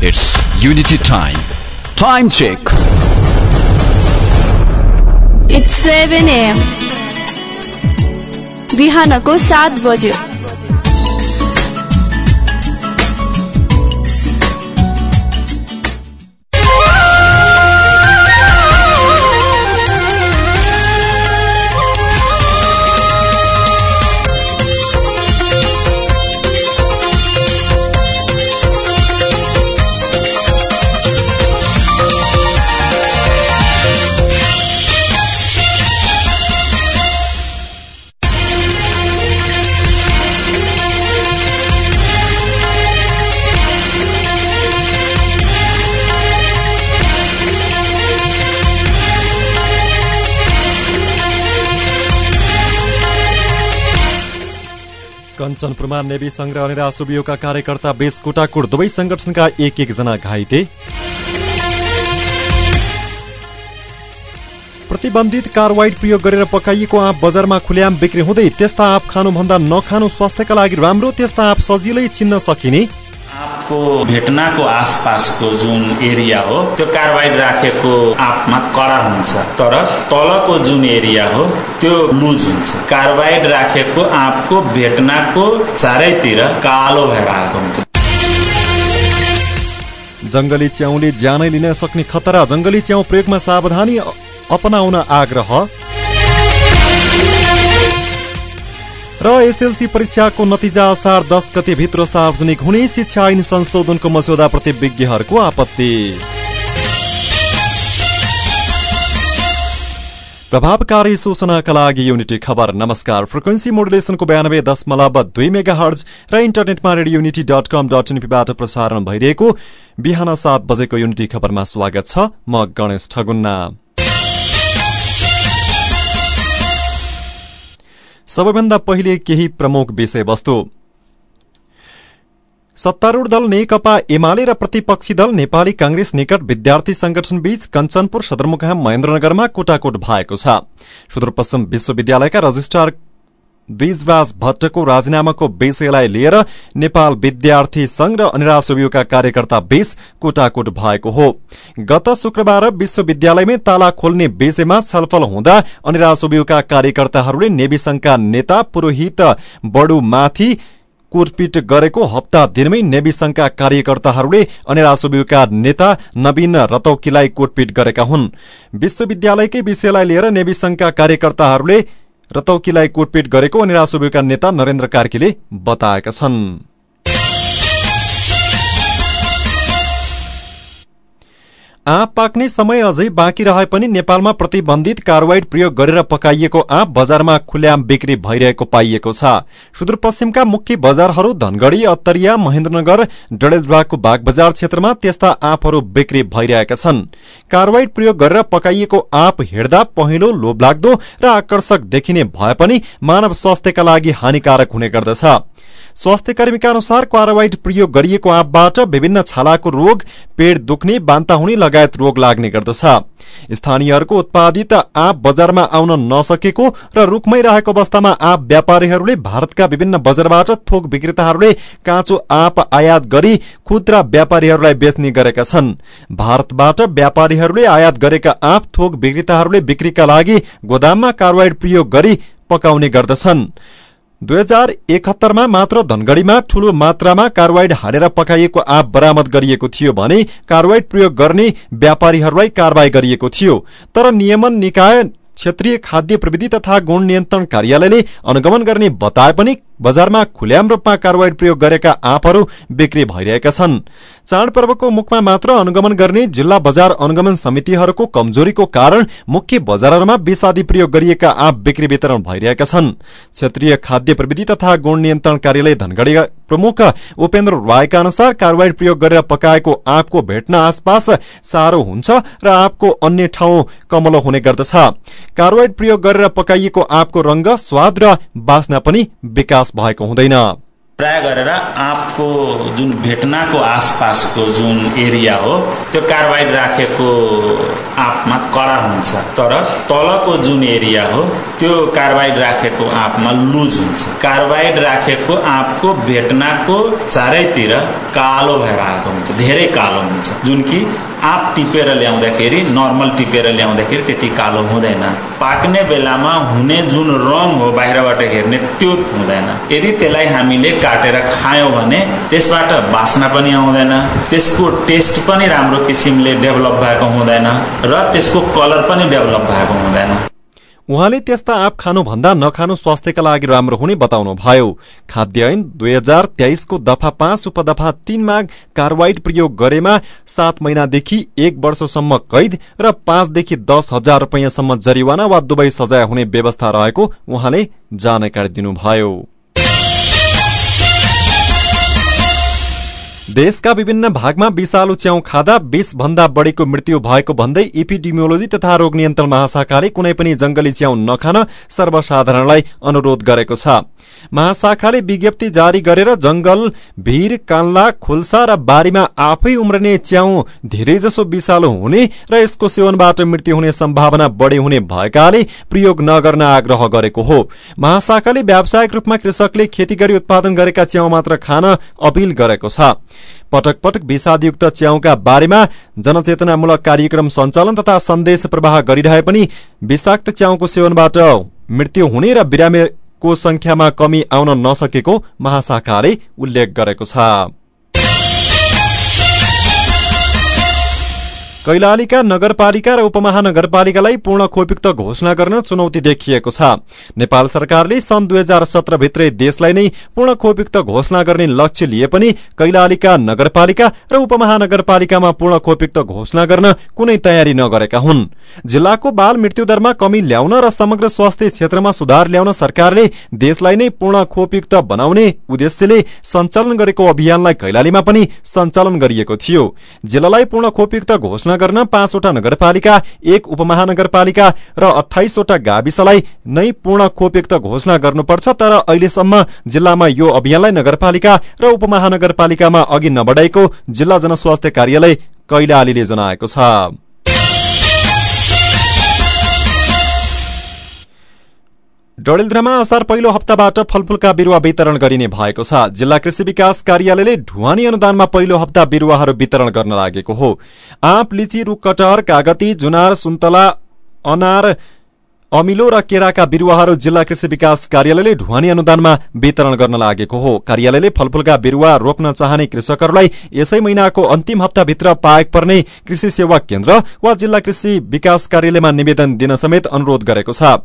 It's Unity Time. Time check. It's 7 a.m. बिहानको सात बज्यो कञ्चनपुरमा नेवी अनिरा सुबियोका कार्यकर्ता बेस कुटाकुट दुवै संगठनका एक एकजना घाइते। प्रतिबन्धित कारवाइड प्रयोग गरेर पकाइएको आँप बजारमा खुल्याम बिक्री हुँदै त्यस्ता आँप खानुभन्दा नखानु स्वास्थ्यका लागि राम्रो त्यस्ता आँप सजिलै चिन्न सकिने। आँपको भेटनाको आसपासको जुन एरिया हो त्यो कार्बाइड राखेको आँपमा कडा हुन्छ। तर तलको जुन एरिया हो त्यो लुज हुन्छ। कार्बाइड राखेको आँपको भेटनाको चारैतिर कालो भएर आएको हुन्छ। जंगली च्याउले ज्यानै लिन सक्ने खतरा। जंगली च्याउ प्रयोगमा सावधानी अपनाउन आग्रह। र एसएलसी परीक्षाको नतिजा असार दस गते भित्र सार्वजनिक हुने शिक्षा ऐन संशोधनको मस्यौदाप्रति विज्ञहरूको आपत्ति। प्रभावकारी सूचनाका लागि युनिटी खबर। नमस्कार। फ्रिक्वेन्सी मोडुलेसनको बयानब्बे दशमलव दुई मेगा हर्ज र इन्टरनेटमा Radio Unity dot com dot एनपीबाट प्रसारण भइरहेको बिहान सात बजेको युनिटी खबरमा स्वागत छ। म गणेश ठगुन्ना। सबैभन्दा पहिले केही प्रमुख विषयवस्तु। सत्तारूढ़ दल नेकपा एमाले र प्रतिपक्षी दल नेपाली कांग्रेस निकट विद्यार्थी संगठन बीच कञ्चनपुर सदरमुकाम महेन्द्रनगरमा कोटाकोट भएको छ। सुदूरपश्चिम विश्वविद्यालयका रजिस्ट्रार द्विजराज भट्टको राजीनामाको विषयलाई लिएर नेपाल विद्यार्थी संघ र अनिरा कार्यकर्ता बीच कोटाकोट भएको हो। गत शुक्रबार विश्वविद्यालयमै ताला खोल्ने विषयमा छलफल हुँदा अनिरा कार्यकर्ताहरूले नेवी संघका नेता पुरोहित बडुमाथि कुटपिट गरेको हप्ता दिनमै नेवी संघका कार्यकर्ताहरूले अनिरा सुबियोका नेता नवीन रतौकीलाई कुटपिट गरेका हुन्। विश्वविद्यालयकै विषयलाई लिएर नेवी संघका कार्यकर्ताहरूले रतौकीलाई कुटपिट गरेको अनि रासुबीका नेता नरेन्द्र कार्कीले बताएका छन्। आँप पाक्ने समय अझै बाँकी रहे पनि नेपालमा प्रतिबन्धित कार्वाइड प्रयोग गरेर पकाइएको आँप बजारमा खुल्याम बिक्री भइरहेको पाइएको छ। सुदूरपश्चिमका मुख्य बजारहरू धनगढ़ी अत्तरिया महेन्द्रनगर डडेलधुवाको बागबजार क्षेत्रमा त्यस्ता आँपहरू बिक्री भइरहेका छन्। कार्वाइड प्रयोग गरेर पकाइएको आँप हेर्दा पहिलो लोभलाग्दो र आकर्षक देखिने भए पनि मानव स्वास्थ्यका लागि हानिकारक हुने गर्दछ। स्वास्थ्य कर्मीका अनुसार क्वारावाइड प्रयोग गरिएको आँपबाट विभिन्न छालाको रोग पेट दुख्ने बान्ता हुने लगायत रोग लाग्ने गर्दछ। स्थानीयहरूको उत्पादित आँप बजारमा आउन नसकेको र रूखमै रहेको अवस्थामा आँप व्यापारीहरूले भारतका विभिन्न बजारबाट थोक विक्रेताहरूले काँचो आँप आयात गरी खुद्रा व्यापारीहरूलाई बेच्ने गरेका छन्। भारतबाट व्यापारीहरूले आयात गरेका आँप थोक विक्रेताहरूले बिक्रीका लागि गोदाममा कार्वाइड प्रयोग गरी पकाउने गर्दछन्। दुई हजार एकहत्तरमा मात्र धनगढ़ीमा ठूलो मात्रामा कार्वाइड हालेर पकाइएको आँप बरामद गरिएको थियो भने कार्वाइड प्रयोग गर्ने व्यापारीहरूलाई कारवाही गरिएको थियो। तर नियमन निकाय क्षेत्रीय खाद्य प्रविधि तथा गुण नियन्त्रण कार्यालयले अनुगमन गर्ने बताए पनि बजारमा खुल्याम रूपमा कार्वाइड प्रयोग गरेका आँपहरू बिक्री भइरहेका छन्। चाडपर्वको मुखमा मात्र अनुगमन गर्ने जिल्ला बजार अनुगमन समितिहरूको कमजोरीको कारण मुख्य बजारहरूमा विषादी प्रयोग गरिएका आँप बिक्री वितरण भइरहेका छन्। क्षेत्रीय खाद्य प्रविधि तथा गुण नियन्त्रण कार्यालय धनगढ़ी प्रमुख उपेन्द्र रायका अनुसार कार्वाइड प्रयोग गरेर पकाएको आँपको भेट्न आसपास साह्रो हुन्छ र आँपको अन्य ठाउँ कमलो हुने गर्दछ। कार्वाइड प्रयोग गरेर पकाइएको आँपको रंग स्वाद र बास्ना पनि विकास भएको हुँदैन प्राय गरेर आँपको जुन भेटनाको आसपासको जुन एरिया हो त्यो कार्बाइड राखेको आँपमा कडा हुन्छ। तर तलको जुन एरिया हो त्यो कार्बाइड राखेको आँपमा लुज हुन्छ। कार्बाइड राखेको आँपको भेटनाको चारैतिर कालो भएर आएको हुन्छ धेरै कालो हुन्छ। जुन कि आँप टिपेर ल्याउँदाखेरि नर्मल टिपेर ल्याउँदाखेरि त्यति कालो हुँदैन। पाक्ने बेलामा हुने जुन रङ हो बाहिरबाट हेर्ने त्यो हुँदैन। यदि त्यसलाई हामीले काटेर खायौँ भने त्यसबाट बास्ना पनि आउँदैन त्यसको टेस्ट पनि राम्रो किसिमले डेभलप भएको हुँदैन र त्यसको कलर पनि डेभलप भएको हुँदैन। उहाँले त्यस्ता आँप खानुभन्दा नखानु स्वास्थ्यका लागि राम्रो हुने बताउनु भयो खाद्य ऐन दुई हजार तेइसको दफा पाँच उपदफा तीनमा कार्वाइड प्रयोग गरेमा सात महिनादेखि एक वर्षसम्म कैद र पाँचदेखि दस हजार रुपियाँसम्म जरिवाना वा दुवै सजाय हुने व्यवस्था रहेको उहाँले जानकारी दिनुभयो। देशका विभिन्न भागमा विषालु च्याउ खाँदा बीस भन्दा बढ़ीको मृत्यु भएको भन्दै इपिडिमियोलोजी तथा रोग नियन्त्रण महाशाखाले कुनै पनि जंगली च्याउ नखान सर्वसाधारणलाई अनुरोध गरेको छ। महाशाखाले विज्ञप्ति जारी गरेर जंगल भीर कान्ला खुल्सा र बारीमा आफै उम्रने च्याउ धेरैजसो विषालु हुने र यसको सेवनबाट मृत्यु हुने सम्भावना बढ़ी हुने भएकाले प्रयोग नगर्न आग्रह गरेको हो। महाशाखाले व्यावसायिक रूपमा कृषकले खेती गरी उत्पादन गरेका च्याउ मात्र खान अपील गरेको छ। पटक पटक विषादयुक्त च्याउका बारेमा जनचेतनामूलक कार्यक्रम सञ्चालन तथा सन्देश प्रवाह गरिरहे पनि विषाक्त च्याउको सेवनबाट मृत्यु हुने र बिरामीको संख्यामा कमी आउन नसकेको महाशाखाले उल्लेख गरेको छ। कैलालीका नगरपालिका र उपमहानगरपालिकालाई पूर्ण खोपयुक्त घोषणा गर्न चुनौती देखिएको छ। नेपाल सरकारले सन् दुई हजार सत्र भित्रै देशलाई नै पूर्ण खोपयुक्त घोषणा गर्ने लक्ष्य लिए पनि कैलालीका नगरपालिका र उपमहानगरपालिकामा पूर्ण खोपयुक्त घोषणा गर्न कुनै तयारी नगरेका हुन्। जिल्लाको बाल मृत्युदरमा कमी ल्याउन र समग्र स्वास्थ्य क्षेत्रमा सुधार ल्याउन सरकारले देशलाई नै पूर्ण खोपयुक्त बनाउने उद्देश्यले सञ्चालन गरेको अभियानलाई कैलालीमा पनि सञ्चालन गरिएको थियो। जिल्लालाई पूर्ण खोपयुक्त घोषणा गर्न पाँचवटा नगरपालिका एक उपमहानगरपालिका र अठाइसवटा गाविसलाई नै पूर्ण खोपयुक्त घोषणा गर्नुपर्छ तर अहिलेसम्म जिल्लामा यो अभियानलाई नगरपालिका र उपमहानगरपालिकामा अघि नबढाएको जिल्ला जनस्वास्थ्य कार्यालय कैलालीले जनाएको छ। डडेलधुरामा असार पहिलो हप्ताबाट फलफूलका बिरुवा वितरण गरिने भएको छ। जिल्ला कृषि विकास कार्यालयले ढुवानी अनुदानमा पहिलो हप्ता बिरुवाहरू वितरण गर्न लागेको हो। आँप लिची रुख कटहर कागती जुनार सुन्तला अनार अमिलो र केराका बिरुवाहरू जिल्ला कृषि विकास कार्यालयले ढुवानी अनुदानमा वितरण गर्न लागेको हो। कार्यालयले फलफूलका बिरुवा रोप्न चाहने कृषकहरूलाई यसै महिनाको अन्तिम हप्ताभित्र पाएक पर्ने कृषि सेवा केन्द्र वा जिल्ला कृषि विकास कार्यालयमा निवेदन दिन समेत अनुरोध गरेको छ।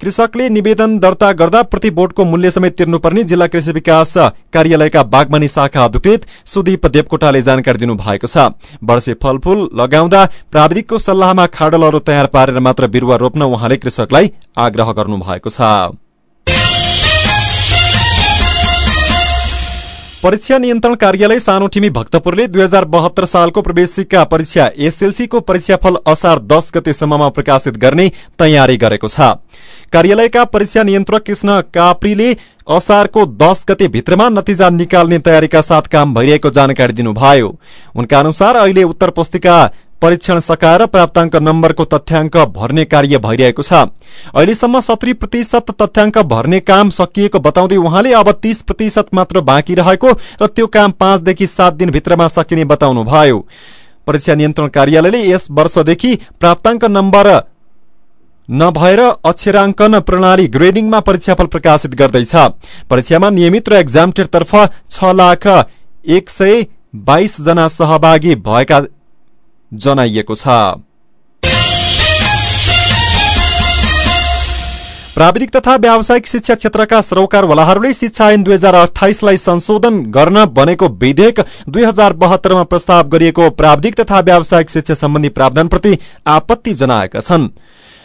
कृषकले निवेदन दर्ता गर्दा प्रति बोटको मूल्य समेत तिर्नुपर्ने जिल्ला कृषि विकास कार्यालयका बागवानी शाखा अधिकृत सुदीप देवकोटाले जानकारी दिनु भएको छ। वर्षे फलफूल लगाउँदा प्राविधिकको सल्लाहमा खाडलहरू तयार पारेर मात्र बिरुवा रोप्न उहाँले कृषकलाई आग्रह गर्नु भएको छ। परीक्षा नियन्त्रण कार्यालय सानोठिमी भक्तपुरले दुई हजार बहत्तर सालको प्रवेशिका परीक्षा एसएलसीको परीक्षाफल असार दस गतेसम्ममा प्रकाशित गर्ने तयारी गरेको छ। कार्यालयका परीक्षा नियन्त्रक कृष्ण काप्रीले असारको दस गते भित्रमा नतिजा निकाल्ने तयारीका साथ काम भइरहेको जानकारी दिनुभयो। उनका अनुसार अहिले उत्तर पुस्तिका परीक्षण सकाएर प्राप्ताङ्क नम्बरको तथ्याङ्क भर्ने कार्य भइरहेको छ। अहिलेसम्म सत्री प्रतिशत तथ्याङ्क भर्ने काम सकिएको बताउँदै उहाँले अब तीस प्रतिशत मात्र बाँकी रहेको र त्यो काम पाँचदेखि सात दिनभित्रमा सकिने बताउनुभयो। परीक्षा नियन्त्रण कार्यालयले यस वर्षदेखि प्राप्ताङ्क नम्बर नभएर अक्षराङ्कन प्रणाली ग्रेडिङमा परीक्षाफल प्रकाशित गर्दैछ। परीक्षामा नियमित र एक्जामटेडतर्फ छ लाख एक सय बाइस जना सहभागी भएका जनाइएको छ। प्राविधिक तथा व्यावसायिक शिक्षा क्षेत्रका सरोकारवालाहरूले शिक्षा ऐन दुई हजार अठाइसलाई संशोधन गर्न बनेको विधेयक दुई हजार बहत्तरमा प्रस्ताव गरिएको प्राविधिक तथा व्यावसायिक शिक्षा सम्बन्धी प्रावधानप्रति आपत्ति जनाएका छन्।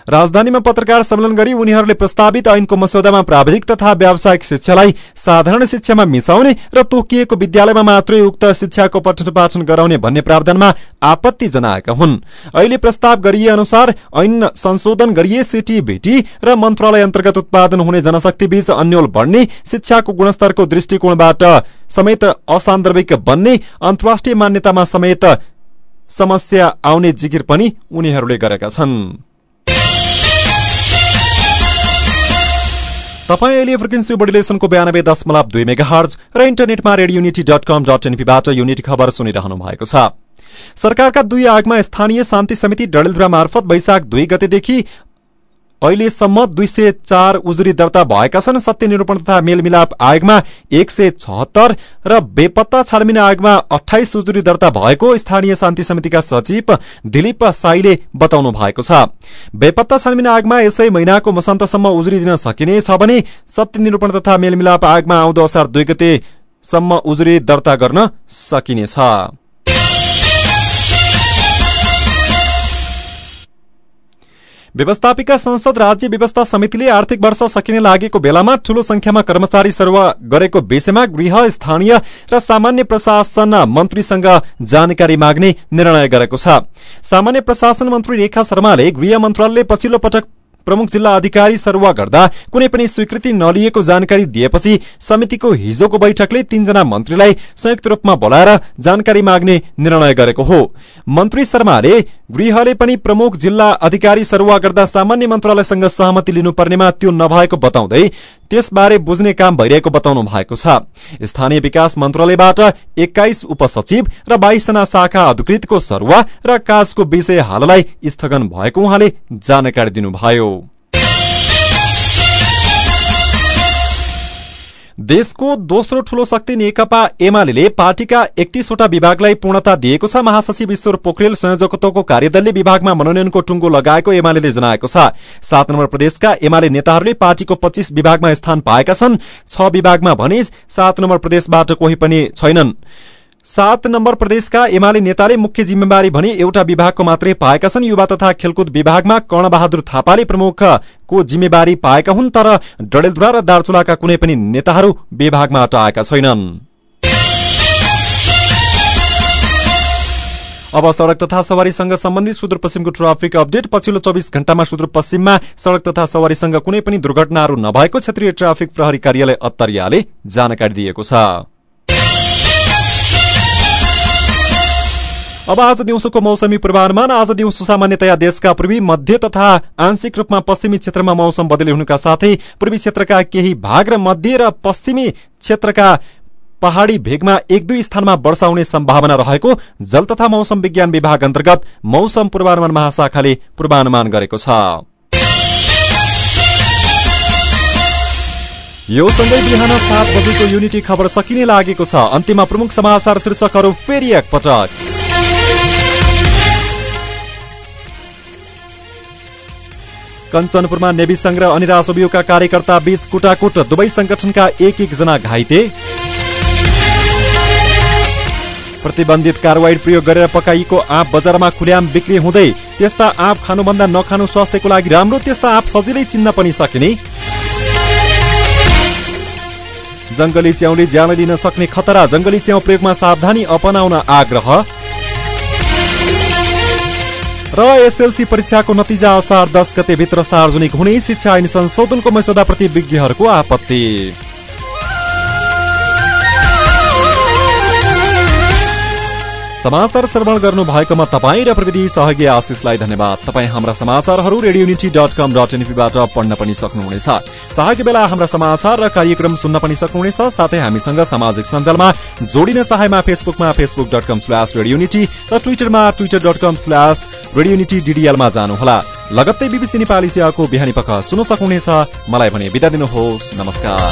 राजधानीमा पत्रकार सम्मेलन गरी उनीहरूले प्रस्तावित ऐनको मस्यौदामा प्राविधिक तथा व्यावसायिक शिक्षालाई साधारण शिक्षामा मिसाउने र तोकिएको विद्यालयमा मात्रै उक्त शिक्षाको पठन पाठन गराउने भन्ने प्रावधानमा आपत्ति जनाएका हुन्। अहिले प्रस्ताव गरिए अनुसार ऐन संशोधन गरिए सिटिभिटी र मन्त्रालय अन्तर्गत उत्पादन हुने जनशक्ति बीच अन्यल बढ्ने शिक्षाको गुणस्तरको दृष्टिकोणबाट समेत असान्दर्भिक बन्ने अन्तर्राष्ट्रिय मान्यतामा समेत समस्या आउने जिकिर पनि उनीहरूले गरेका छन्। तपाईँ अहिले फ्रिक्वेन्सी मोडुलेसनको बयानब्बे दशमलव दुई मेगा हर्ज र इन्टरनेटमा Radio Unity dot com dot एनपीबाट unity खबर सुनिरहनु भएको छ। सरकारका दुई आगमा स्थानीय शान्ति समिति डडेलधुरा मार्फत वैशाख दुई गतेदेखि अहिलेसम्म दुई सय चार उजुरी दर्ता भएका छन् सत्य निरूपण तथा मेलमिलाप आयोगमा एक सय छहत्तर र बेपत्ता छानबिन आयोगमा अठाइस उजुरी दर्ता भएको स्थानीय शान्ति समितिका सचिव दिलीप साईले बताउनु भएको छ। बेपत्ता छानबिन आयोगमा यसै महिनाको मसान्तसम्म उजुरी दिन सकिनेछ भने सत्य निरूपण तथा मेलमिलाप आयोगमा आउँदो असार दुई गतेसम्म उजुरी दर्ता गर्न सकिनेछ। व्यवस्थापिका संसद राज्य व्यवस्था समितिले आर्थिक वर्ष सकिने लागेको बेलामा ठूलो संख्यामा कर्मचारी सरुवा गरेको विषयमा गृह स्थानीय र सामान्य प्रशासन मन्त्रीसँग जानकारी माग्ने निर्णय गरेको छ। सामान्य प्रशासन मन्त्री रेखा शर्माले गृह मन्त्रालयले पछिल्लो पटक प्रमुख जिल्ला अधिकारी सरुवा गर्दा कुनै पनि स्वीकृति नलिएको जानकारी दिएपछि समितिको हिजोको बैठकले तीनजना मन्त्रीलाई संयुक्त रूपमा बोलाएर जानकारी माग्ने निर्णय गरेको हो। मन्त्री शर्माले गृहले पनि प्रमुख जिल्ला अधिकारी सरुवा गर्दा सामान्य मन्त्रालयसँग सहमति लिनुपर्नेमा त्यो नभएको बताउँदै त्यसबारे बुझ्ने काम भइरहेको बताउनु भएको छ। स्थानीय विकास मन्त्रालयबाट एक्काइस उपसचिव र बाइसजना शाखा अधिकृतको सरुवा र काजको विषय हाललाई स्थगन भएको उहाँले जानकारी दिनुभयो। देशको दोस्रो ठूलो शक्ति नेकपा एमाले पार्टीका एकतीसवटा विभागलाई पूर्णता दिएको छ। महासचिव ईश्वर पोखरेल संयोजकत्वको कार्यदलले विभागमा मनोनयनको टुङ्गो लगाएको एमाले जनाएको छ। सात नम्बर प्रदेशका एमाले नेताहरूले पार्टीको पच्चीस विभागमा स्थान पाएका छन्। छ विभागमा भने सात नम्बर प्रदेशबाट कोही पनि छैनन्। सात नम्बर प्रदेशका एमाले नेताले मुख्य जिम्मेवारी भने एउटा विभागको मात्रै पाएका छन्। युवा तथा खेलकुद विभागमा कर्णबहादुर थापाले प्रमुखको जिम्मेवारी पाएका हुन् तर डडेलधुरा र दार्चुलाका कुनै पनि नेताहरू विभागमा आएका छैनन्। अब सड़क तथा सवारीसँग सम्बन्धित सुदूरपश्चिमको ट्राफिक अपडेट। पछिल्लो चौबिस घण्टामा सुदूरपश्चिममा सड़क तथा सवारीसँग कुनै पनि दुर्घटनाहरू नभएको क्षेत्रीय ट्राफिक प्रहरी कार्यालय अत्तरियाले जानकारी दिएको छ। अब आज दिउँसोको मौसमी पूर्वानुमान। आज दिउँसो सामान्यतया देशका पूर्वी मध्य तथा आंशिक रूपमा पश्चिमी क्षेत्रमा मौसम बदली हुनुका साथै पूर्वी क्षेत्रका केही भाग र मध्य र पश्चिमी क्षेत्रका पहाड़ी भेगमा एक दुई स्थानमा वर्षा हुने सम्भावना रहेको जल तथा मौसम विज्ञान विभाग अन्तर्गत मौसम पूर्वानुमान महाशाखाले पूर्वानुमान गरेको छ। यो सँगै बिहान सात बजेको युनिटी खबर सकिने लागेको छ। अन्त्यमा प्रमुख समाचार शीर्षकहरू फेरि एकपटक। कञ्चनपुरमा नेवी संघ र अनिरा सोबियोका कार्यकर्ता बीच कुटाकुट। दुवै संगठनका एक एकजना घाइते। प्रतिबन्धित कार्वाइड प्रयोग गरेर पकाइएको आँप बजारमा खुल्याम बिक्री हुँदै त्यस्ता आँप खानुभन्दा नखानु स्वास्थ्यको लागि राम्रो त्यस्ता आँप सजिलै चिन्न पनि सकिने। जंगली च्याउले ज्यान लिन सक्ने खतरा जंगली च्याउ प्रयोगमा सावधानी अपनाउन आग्रह। र एसएलसी परीक्षाको नतिजा असार दस गतेभित्र सार्वजनिक हुने शिक्षा ऐन संशोधनको मस्यौदाप्रति विज्ञहरूको आपत्ति। समाचार श्रवण गर्नु भएकोमा तपाईँ र प्रविधि सहयोगी आशिषलाई धन्यवाद। तपाईँ हाम्रा समाचारहरू Radio Unity dot com dot एनपीबाट पढ्न पनि सक्नुहुनेछ। चाहेको बेला हाम्रा समाचार र कार्यक्रम सुन्न पनि सक्नुहुनेछ। साथै हामीसँग सामाजिक सञ्जालमा जोडिन चाहेमा फेसबुकमा Facebook dot com slash Radio Unity र ट्विटरमा Twitter dot com slash Radio Unity डिडिएलमा जानुहोला। लगत्तै बिबिसी नेपाली सेवाको बिहानी पख सुन्न सक्नुहुनेछ। मलाई भने बिदा दिनुहोस्। नमस्कार।